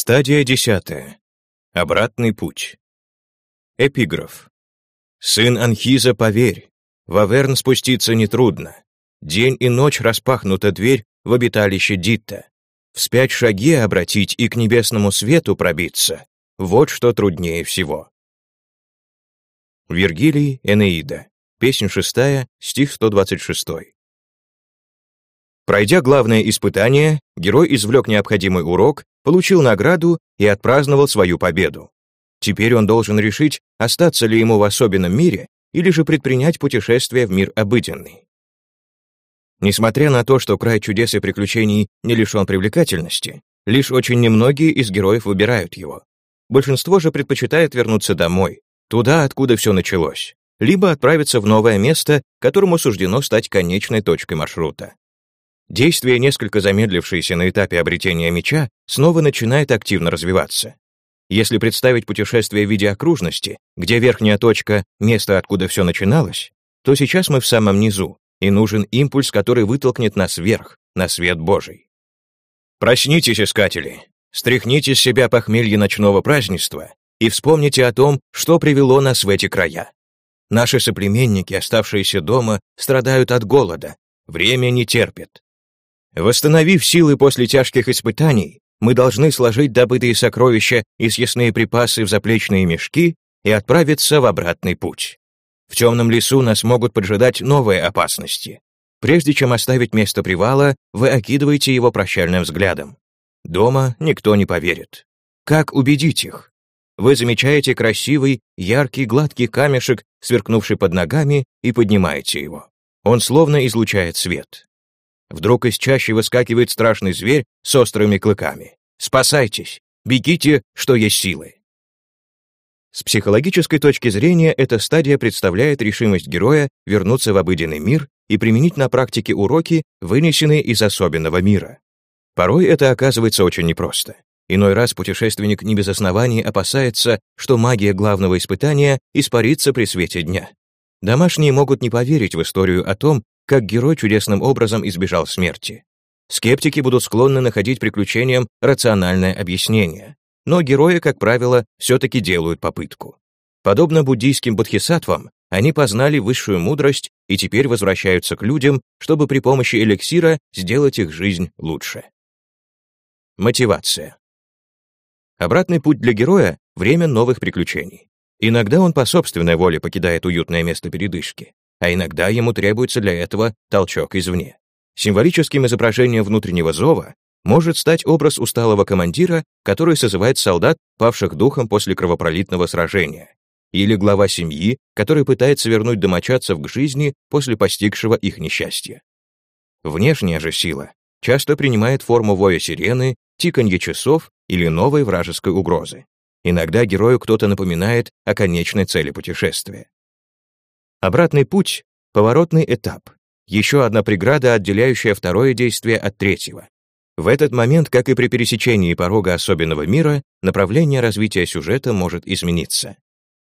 Стадия десятая. Обратный путь. Эпиграф. «Сын Анхиза, поверь, в Аверн спуститься нетрудно. День и ночь распахнута дверь в обиталище Дитта. Вспять шаги обратить и к небесному свету пробиться. Вот что труднее всего». Вергилий, Энеида. Песнь шестая, стих 126. Пройдя главное испытание, герой извлек необходимый урок, получил награду и отпраздновал свою победу. Теперь он должен решить, остаться ли ему в особенном мире или же предпринять путешествие в мир обыденный. Несмотря на то, что край чудес и приключений не лишен привлекательности, лишь очень немногие из героев выбирают его. Большинство же предпочитает вернуться домой, туда, откуда все началось, либо отправиться в новое место, которому суждено стать конечной точкой маршрута. Действие, несколько замедлившееся на этапе обретения меча, снова начинает активно развиваться. Если представить путешествие в виде окружности, где верхняя точка — место, откуда все начиналось, то сейчас мы в самом низу, и нужен импульс, который вытолкнет нас вверх, на свет Божий. Проснитесь, искатели, стряхните с себя похмелье ночного празднества и вспомните о том, что привело нас в эти края. Наши соплеменники, оставшиеся дома, страдают от голода, время не терпит. Восстановив силы после тяжких испытаний, мы должны сложить добытые сокровища и съестные припасы в заплечные мешки и отправиться в обратный путь. В темном лесу нас могут поджидать новые опасности. Прежде чем оставить место привала, вы окидываете его прощальным взглядом. Дома никто не поверит. Как убедить их? Вы замечаете красивый, яркий, гладкий камешек, сверкнувший под ногами, и поднимаете его. Он словно излучает свет. Вдруг из чащи выскакивает страшный зверь с острыми клыками. Спасайтесь! Бегите, что есть силы! С психологической точки зрения эта стадия представляет решимость героя вернуться в обыденный мир и применить на практике уроки, вынесенные из особенного мира. Порой это оказывается очень непросто. Иной раз путешественник не без оснований опасается, что магия главного испытания испарится при свете дня. Домашние могут не поверить в историю о том, как герой чудесным образом избежал смерти. Скептики будут склонны находить приключениям рациональное объяснение, но герои, как правило, все-таки делают попытку. Подобно буддийским бодхисаттвам, они познали высшую мудрость и теперь возвращаются к людям, чтобы при помощи эликсира сделать их жизнь лучше. Мотивация. Обратный путь для героя — время новых приключений. Иногда он по собственной воле покидает уютное место передышки а иногда ему требуется для этого толчок извне. Символическим изображением внутреннего зова может стать образ усталого командира, который созывает солдат, павших духом после кровопролитного сражения, или глава семьи, который пытается вернуть домочадцев к жизни после постигшего их несчастья. Внешняя же сила часто принимает форму воя сирены, тиканье часов или новой вражеской угрозы. Иногда герою кто-то напоминает о конечной цели путешествия. Обратный путь — поворотный этап, еще одна преграда, отделяющая второе действие от третьего. В этот момент, как и при пересечении порога особенного мира, направление развития сюжета может измениться.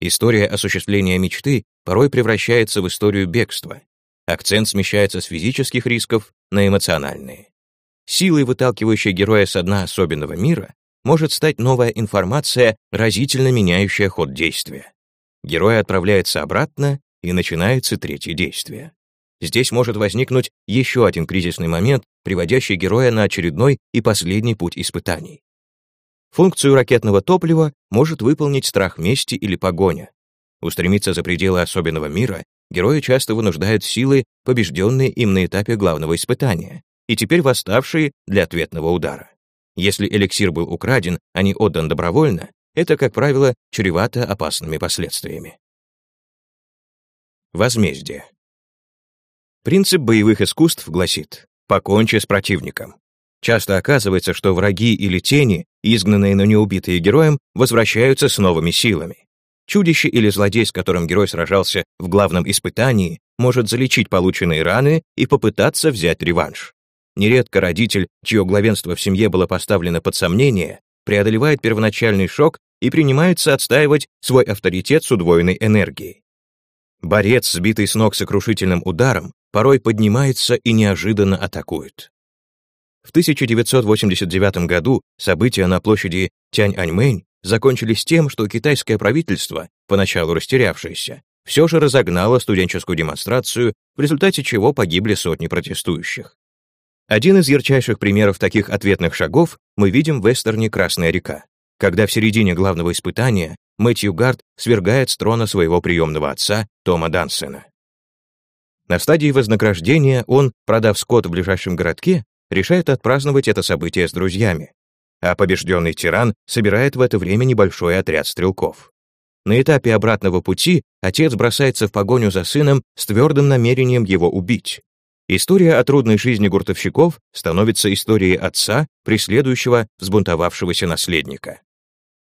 История осуществления мечты порой превращается в историю бегства. Акцент смещается с физических рисков на эмоциональные. Силой, выталкивающей героя с дна особенного мира, может стать новая информация, разительно меняющая ход действия. Герой отправляется обратно и начинается третье действие. Здесь может возникнуть еще один кризисный момент, приводящий героя на очередной и последний путь испытаний. Функцию ракетного топлива может выполнить страх мести или погоня. Устремиться за пределы особенного мира героя часто вынуждают силы, побежденные им на этапе главного испытания, и теперь восставшие для ответного удара. Если эликсир был украден, а не отдан добровольно, это, как правило, чревато опасными последствиями. Возмездие. Принцип боевых искусств гласит «покончи с противником». Часто оказывается, что враги или тени, изгнанные, но не убитые героем, возвращаются с новыми силами. Чудище или злодей, с которым герой сражался в главном испытании, может залечить полученные раны и попытаться взять реванш. Нередко родитель, чье главенство в семье было поставлено под сомнение, преодолевает первоначальный шок и принимается отстаивать свой авторитет с удвоенной энергией. Борец, сбитый с ног сокрушительным ударом, порой поднимается и неожиданно атакует. В 1989 году события на площади Тяньаньмэнь закончились тем, что китайское правительство, поначалу растерявшееся, все же разогнало студенческую демонстрацию, в результате чего погибли сотни протестующих. Один из ярчайших примеров таких ответных шагов мы видим в вестерне «Красная река», когда в середине главного испытания Мэтью Гард свергает с трона своего приемного отца Тома Дансена. На стадии вознаграждения он, продав скот в ближайшем городке, решает отпраздновать это событие с друзьями, а побежденный тиран собирает в это время небольшой отряд стрелков. На этапе обратного пути отец бросается в погоню за сыном с твердым намерением его убить. История о трудной жизни гуртовщиков становится историей отца, преследующего взбунтовавшегося наследника.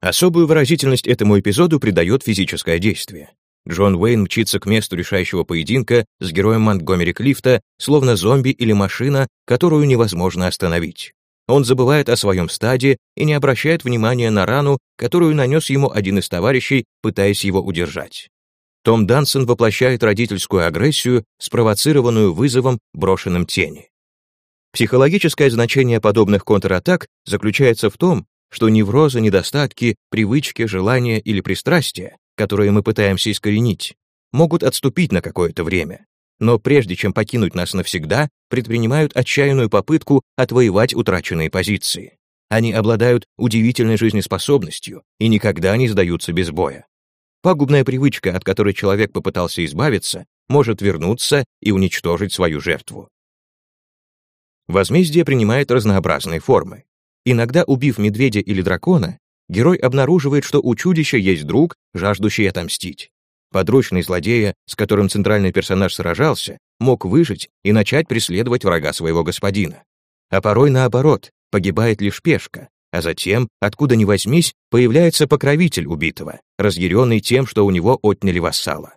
Особую выразительность этому эпизоду придает физическое действие. Джон Уэйн мчится к месту решающего поединка с героем Монтгомери Клифта, словно зомби или машина, которую невозможно остановить. Он забывает о своем стаде и не обращает внимания на рану, которую нанес ему один из товарищей, пытаясь его удержать. Том Дансон воплощает родительскую агрессию, спровоцированную вызовом, брошенным тени. Психологическое значение подобных контратак заключается в том, что неврозы, недостатки, привычки, желания или пристрастия, которые мы пытаемся искоренить, могут отступить на какое-то время, но прежде чем покинуть нас навсегда, предпринимают отчаянную попытку отвоевать утраченные позиции. Они обладают удивительной жизнеспособностью и никогда не сдаются без боя. Пагубная привычка, от которой человек попытался избавиться, может вернуться и уничтожить свою жертву. Возмездие принимает разнообразные формы. Иногда, убив медведя или дракона, герой обнаруживает, что у чудища есть друг, жаждущий отомстить. Подручный злодея, с которым центральный персонаж сражался, мог выжить и начать преследовать врага своего господина. А порой наоборот, погибает лишь пешка, а затем, откуда ни возьмись, появляется покровитель убитого, разъяренный тем, что у него отняли вассала.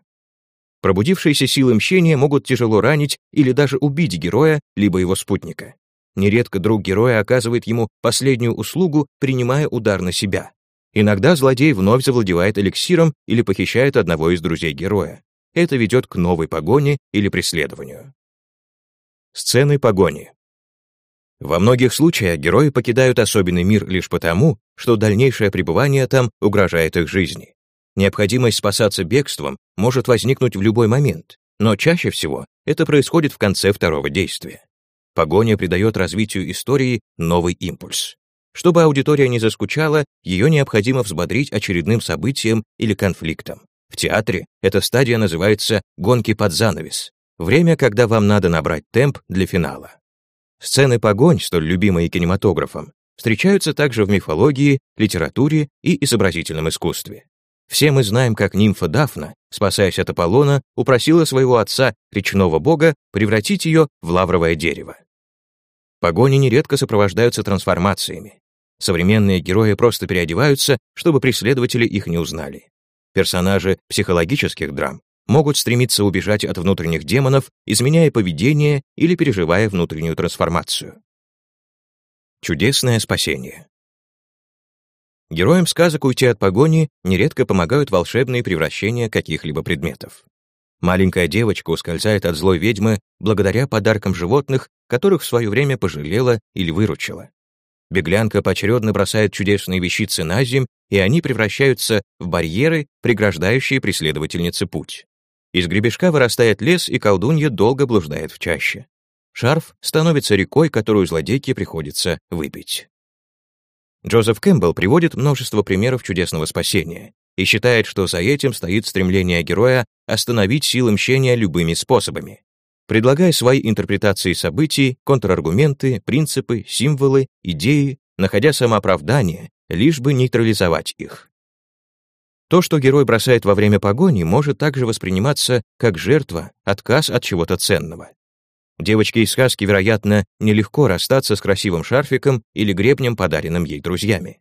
Пробудившиеся силы мщения могут тяжело ранить или даже убить героя, либо его спутника. Нередко друг героя оказывает ему последнюю услугу, принимая удар на себя. Иногда злодей вновь завладевает эликсиром или похищает одного из друзей героя. Это ведет к новой погоне или преследованию. Сцены погони. Во многих случаях герои покидают особенный мир лишь потому, что дальнейшее пребывание там угрожает их жизни. Необходимость спасаться бегством может возникнуть в любой момент, но чаще всего это происходит в конце второго действия. Погоня придает развитию истории новый импульс. Чтобы аудитория не заскучала, ее необходимо взбодрить очередным событием или конфликтом. В театре эта стадия называется «гонки под занавес», время, когда вам надо набрать темп для финала. Сцены погонь, столь любимые кинематографом, встречаются также в мифологии, литературе и изобразительном искусстве. Все мы знаем, как нимфа Дафна, спасаясь от Аполлона, упросила своего отца, речного бога, превратить ее в лавровое дерево. Погони нередко сопровождаются трансформациями. Современные герои просто переодеваются, чтобы преследователи их не узнали. Персонажи психологических драм могут стремиться убежать от внутренних демонов, изменяя поведение или переживая внутреннюю трансформацию. Чудесное спасение. Героям сказок уйти от погони нередко помогают волшебные превращения каких-либо предметов. Маленькая девочка ускользает от злой ведьмы благодаря подаркам животных, которых в свое время пожалела или выручила. Беглянка поочередно бросает чудесные вещицы на земь, и они превращаются в барьеры, преграждающие преследовательнице путь. Из гребешка вырастает лес, и колдунья долго блуждает в чаще. Шарф становится рекой, которую злодейке приходится выпить. Джозеф Кэмпбелл приводит множество примеров чудесного спасения, и считает, что за этим стоит стремление героя остановить силы мщения любыми способами. Предлагая свои интерпретации событий, контраргументы, принципы, символы, идеи, находя самооправдание, лишь бы нейтрализовать их. То, что герой бросает во время погони, может также восприниматься как жертва, отказ от чего-то ценного. Девочке из сказки, вероятно, нелегко расстаться с красивым шарфиком или гребнем, подаренным ей друзьями.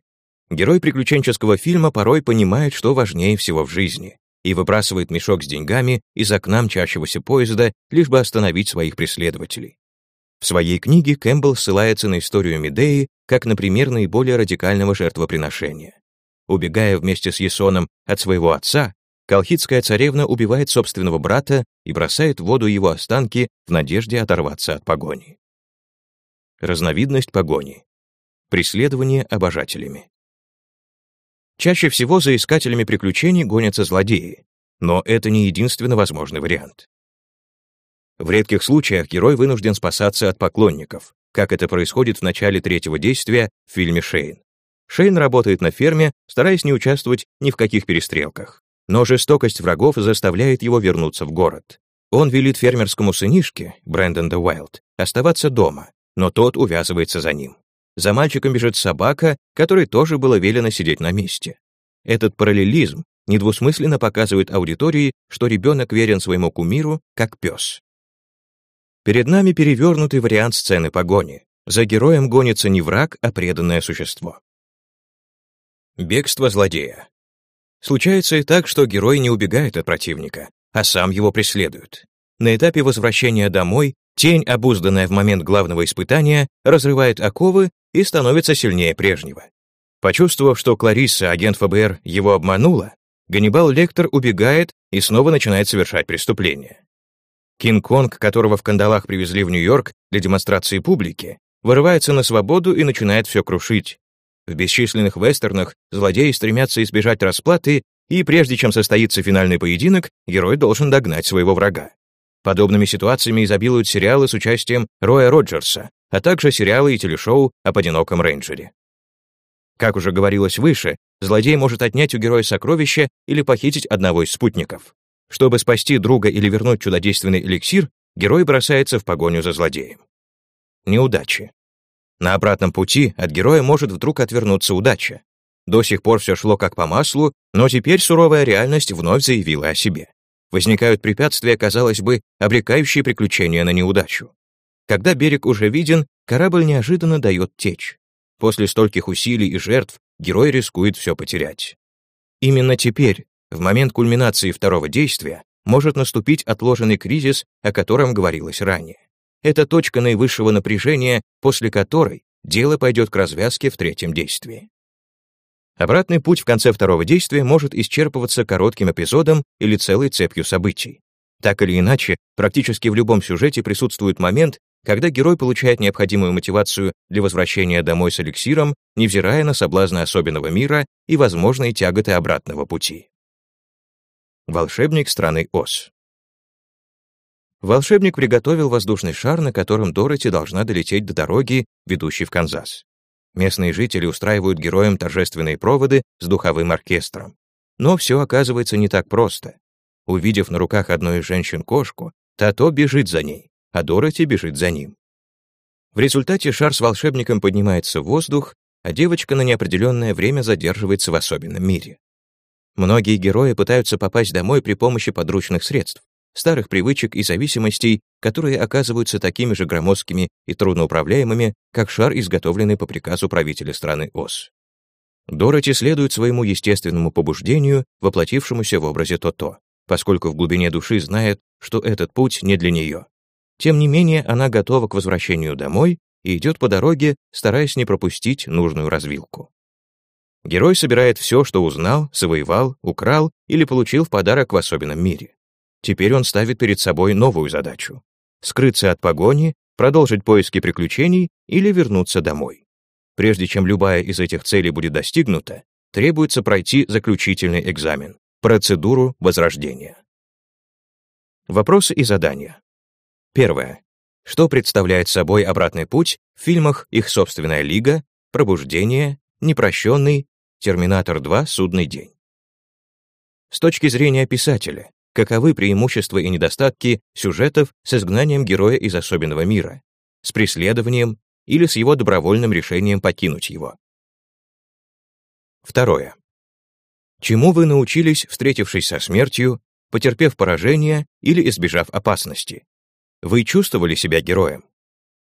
Герой приключенческого фильма порой понимает, что важнее всего в жизни, и выбрасывает мешок с деньгами из окна мчащегося поезда, лишь бы остановить своих преследователей. В своей книге Кэмпбелл ссылается на историю Медеи как на пример наиболее радикального жертвоприношения. Убегая вместе с Есоном от своего отца, колхидская царевна убивает собственного брата и бросает в воду его останки в надежде оторваться от погони. Разновидность погони. Преследование обожателями. Чаще всего за искателями приключений гонятся злодеи, но это не единственно возможный вариант. В редких случаях герой вынужден спасаться от поклонников, как это происходит в начале третьего действия в фильме «Шейн». Шейн работает на ферме, стараясь не участвовать ни в каких перестрелках. Но жестокость врагов заставляет его вернуться в город. Он велит фермерскому сынишке, Брэндон де Уайлд, оставаться дома, но тот увязывается за ним. За мальчиком бежит собака, которой тоже было велено сидеть на месте. Этот параллелизм недвусмысленно показывает аудитории, что ребенок верен своему кумиру, как пес. Перед нами перевернутый вариант сцены погони. За героем гонится не враг, а преданное существо. Бегство злодея. Случается и так, что герой не убегает от противника, а сам его преследует. На этапе возвращения домой тень, обузданная в момент главного испытания, разрывает оковы и становится сильнее прежнего. Почувствовав, что Кларисса, агент ФБР, его обманула, Ганнибал Лектор убегает и снова начинает совершать преступления. Кинг-Конг, которого в кандалах привезли в Нью-Йорк для демонстрации публики, вырывается на свободу и начинает все крушить. В бесчисленных вестернах злодеи стремятся избежать расплаты, и прежде чем состоится финальный поединок, герой должен догнать своего врага. Подобными ситуациями изобилуют сериалы с участием Роя Роджерса, а также сериалы и телешоу об одиноком рейнджере. Как уже говорилось выше, злодей может отнять у героя сокровища или похитить одного из спутников. Чтобы спасти друга или вернуть чудодейственный эликсир, герой бросается в погоню за злодеем. Неудачи. На обратном пути от героя может вдруг отвернуться удача. До сих пор все шло как по маслу, но теперь суровая реальность вновь заявила о себе. Возникают препятствия, казалось бы, обрекающие приключения на неудачу. Когда берег уже виден, корабль неожиданно дает течь. После стольких усилий и жертв герой рискует все потерять. Именно теперь, в момент кульминации второго действия, может наступить отложенный кризис, о котором говорилось ранее. Это точка наивысшего напряжения, после которой дело пойдет к развязке в третьем действии. Обратный путь в конце второго действия может исчерпываться коротким эпизодом или целой цепью событий. Так или иначе, практически в любом сюжете присутствует момент, когда герой получает необходимую мотивацию для возвращения домой с эликсиром, невзирая на соблазны особенного мира и возможные тяготы обратного пути. Волшебник страны Оз Волшебник приготовил воздушный шар, на котором Дороти должна долететь до дороги, ведущей в Канзас. Местные жители устраивают героям торжественные проводы с духовым оркестром. Но все оказывается не так просто. Увидев на руках одной из женщин кошку, Тато бежит за ней, а Дороти бежит за ним. В результате шар с волшебником поднимается в воздух, а девочка на неопределенное время задерживается в особенном мире. Многие герои пытаются попасть домой при помощи подручных средств старых привычек и зависимостей, которые оказываются такими же громоздкими и трудноуправляемыми, как шар, изготовленный по приказу правителя страны Оз. Дороти следует своему естественному побуждению, воплотившемуся в образе То-То, поскольку в глубине души знает, что этот путь не для нее. Тем не менее, она готова к возвращению домой и идет по дороге, стараясь не пропустить нужную развилку. Герой собирает все, что узнал, завоевал, украл или получил в подарок в особенном мире. Теперь он ставит перед собой новую задачу — скрыться от погони, продолжить поиски приключений или вернуться домой. Прежде чем любая из этих целей будет достигнута, требуется пройти заключительный экзамен — процедуру возрождения. Вопросы и задания. Первое. Что представляет собой обратный путь в фильмах «Их собственная лига», «Пробуждение», «Непрощенный», «Терминатор 2. Судный день»? С точки зрения писателя, каковы преимущества и недостатки сюжетов с изгнанием героя из особенного мира, с преследованием или с его добровольным решением покинуть его. Второе. Чему вы научились, встретившись со смертью, потерпев поражение или избежав опасности? Вы чувствовали себя героем?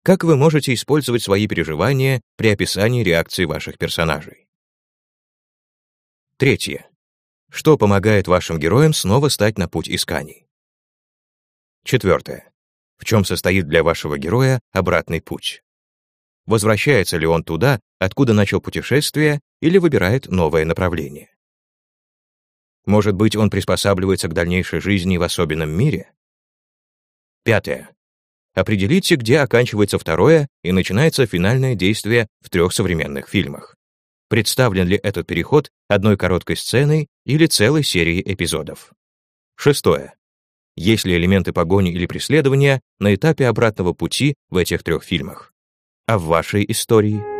Как вы можете использовать свои переживания при описании реакции ваших персонажей? Третье. Что помогает вашим героям снова стать на путь исканий? Четвертое. В чем состоит для вашего героя обратный путь? Возвращается ли он туда, откуда начал путешествие, или выбирает новое направление? Может быть, он приспосабливается к дальнейшей жизни в особенном мире? Пятое. определите, где оканчивается второе и начинается финальное действие в трех современных фильмах. Представлен ли этот переход одной короткой сценой или целой серией эпизодов? Шестое. Есть ли элементы погони или преследования на этапе обратного пути в этих трех фильмах? А в вашей истории?